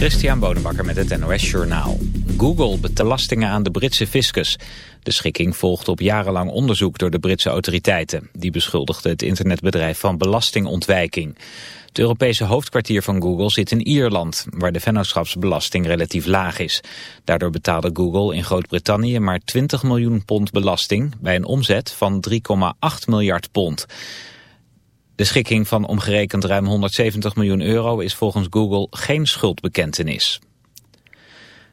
Christian Bonenbakker met het NOS Journaal. Google belastingen aan de Britse fiscus. De schikking volgt op jarenlang onderzoek door de Britse autoriteiten. Die beschuldigden het internetbedrijf van belastingontwijking. Het Europese hoofdkwartier van Google zit in Ierland, waar de vennootschapsbelasting relatief laag is. Daardoor betaalde Google in Groot-Brittannië maar 20 miljoen pond belasting bij een omzet van 3,8 miljard pond. De schikking van omgerekend ruim 170 miljoen euro is volgens Google geen schuldbekentenis.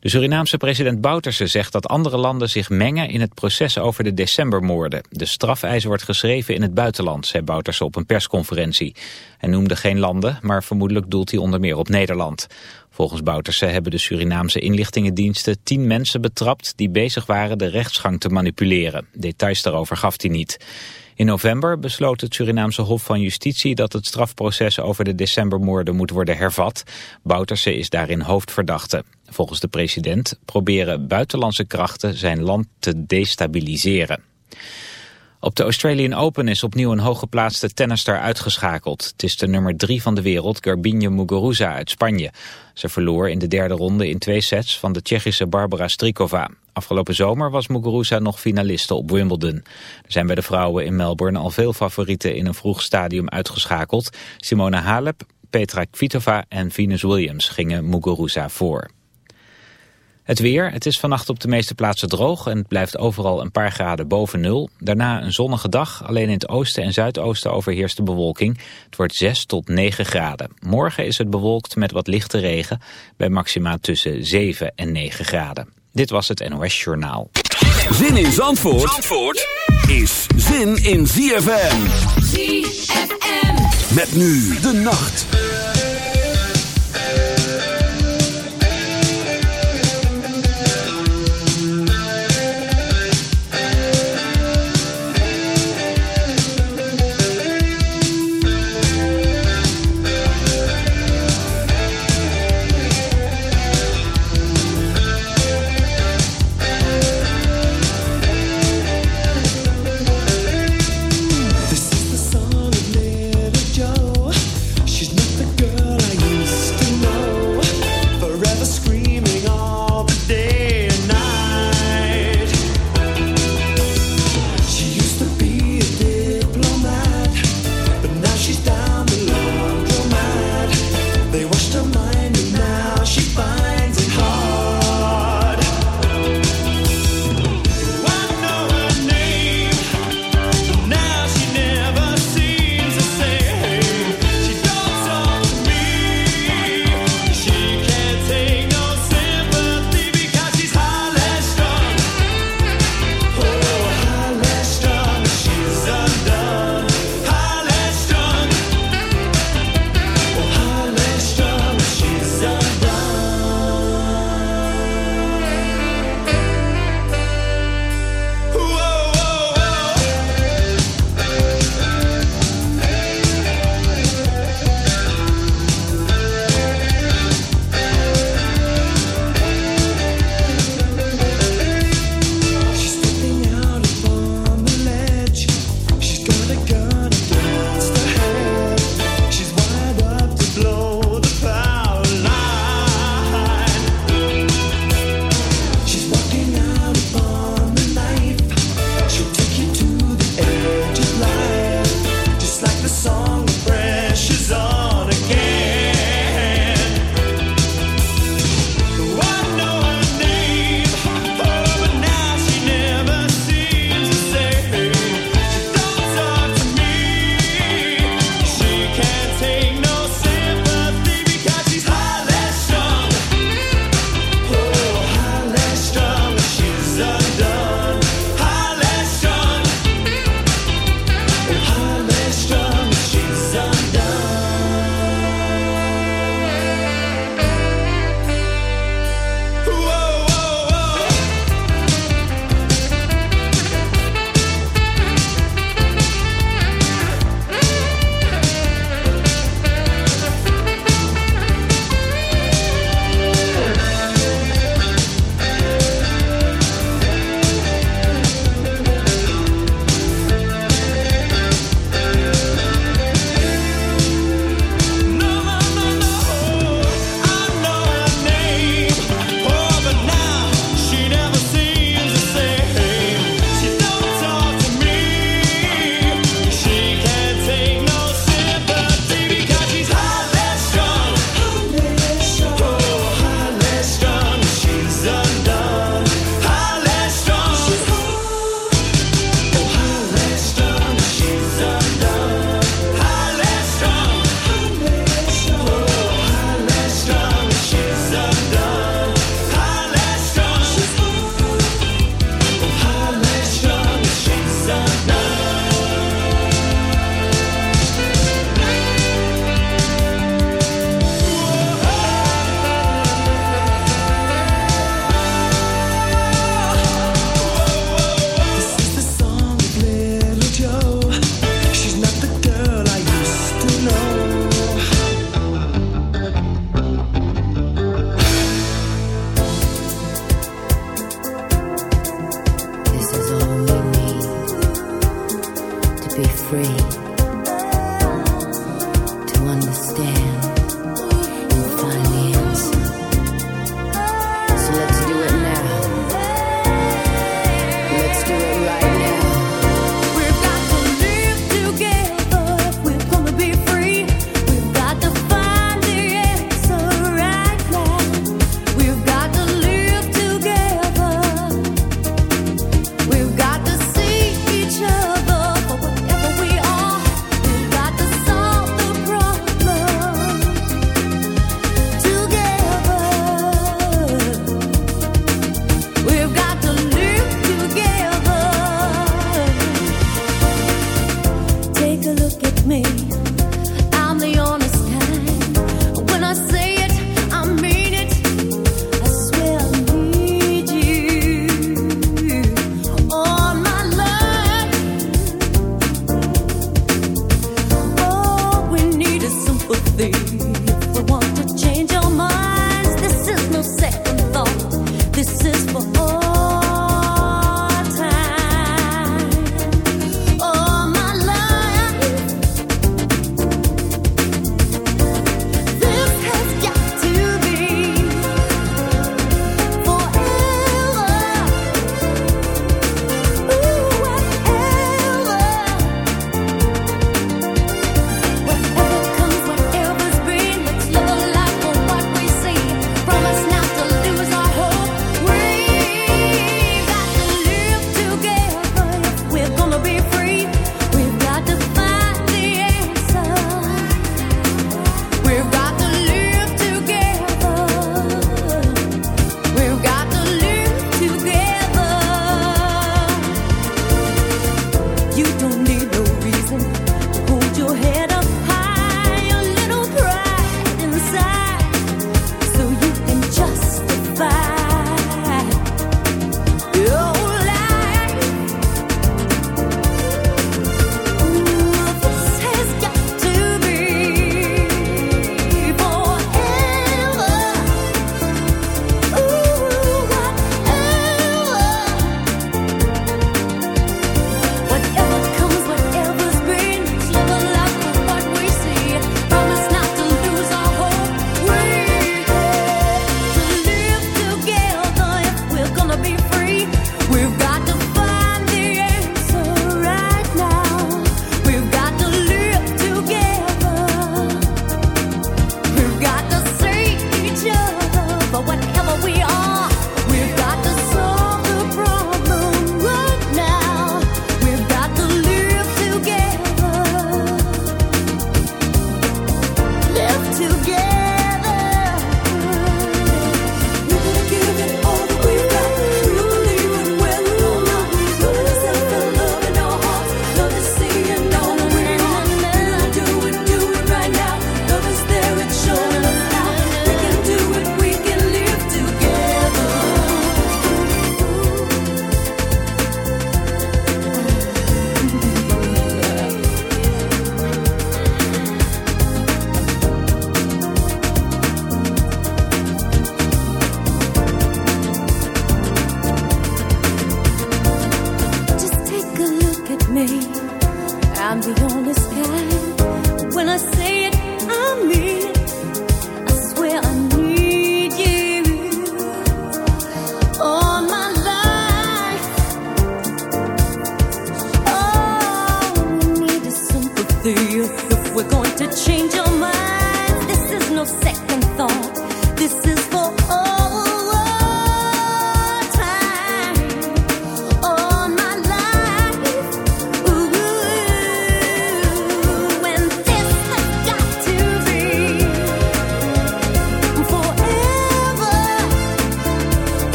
De Surinaamse president Bouterse zegt dat andere landen zich mengen in het proces over de decembermoorden. De strafeis wordt geschreven in het buitenland, zei Bouterse op een persconferentie. Hij noemde geen landen, maar vermoedelijk doelt hij onder meer op Nederland. Volgens Bouterse hebben de Surinaamse inlichtingendiensten tien mensen betrapt die bezig waren de rechtsgang te manipuleren. Details daarover gaf hij niet. In november besloot het Surinaamse Hof van Justitie dat het strafproces over de decembermoorden moet worden hervat. Bouterse is daarin hoofdverdachte. Volgens de president proberen buitenlandse krachten zijn land te destabiliseren. Op de Australian Open is opnieuw een hooggeplaatste tennister uitgeschakeld. Het is de nummer drie van de wereld, Garbine Muguruza uit Spanje. Ze verloor in de derde ronde in twee sets van de Tsjechische Barbara Strikova. Afgelopen zomer was Muguruza nog finaliste op Wimbledon. Er zijn bij de vrouwen in Melbourne al veel favorieten in een vroeg stadium uitgeschakeld. Simona Halep, Petra Kvitova en Venus Williams gingen Muguruza voor. Het weer, het is vannacht op de meeste plaatsen droog en het blijft overal een paar graden boven nul. Daarna een zonnige dag, alleen in het oosten en zuidoosten overheerst de bewolking. Het wordt 6 tot 9 graden. Morgen is het bewolkt met wat lichte regen bij maxima tussen 7 en 9 graden. Dit was het NOS Journaal. Zin in Zandvoort, Zandvoort is zin in ZFM. ZFM. Met nu de nacht.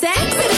big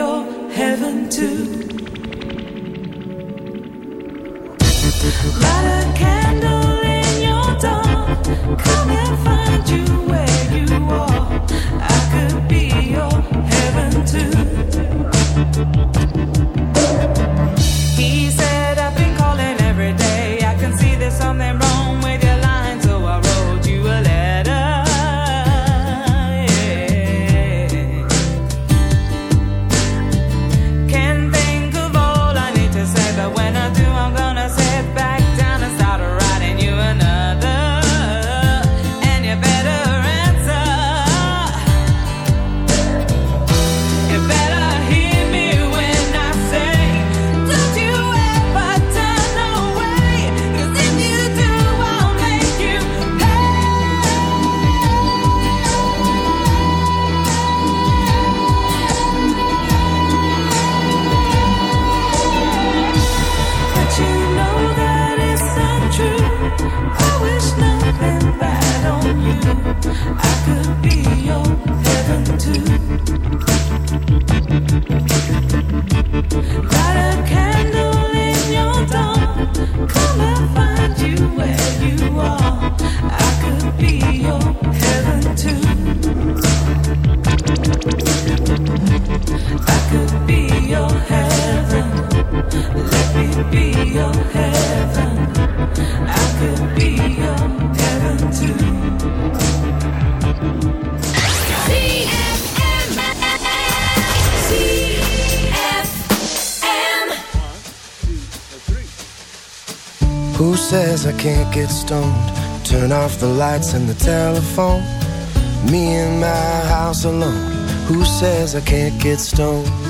your heaven too. Light a candle in your dawn. Come and find you where you are. I could be your heaven too. who says I can't get stoned. Turn off the lights and the telephone. Me and my house alone. Who says I can't get stoned?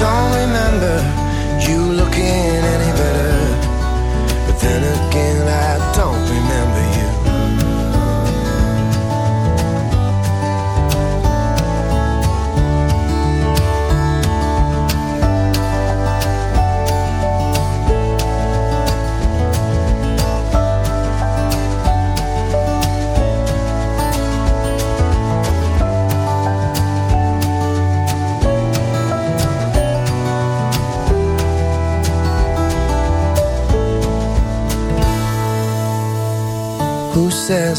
don't remember you looking any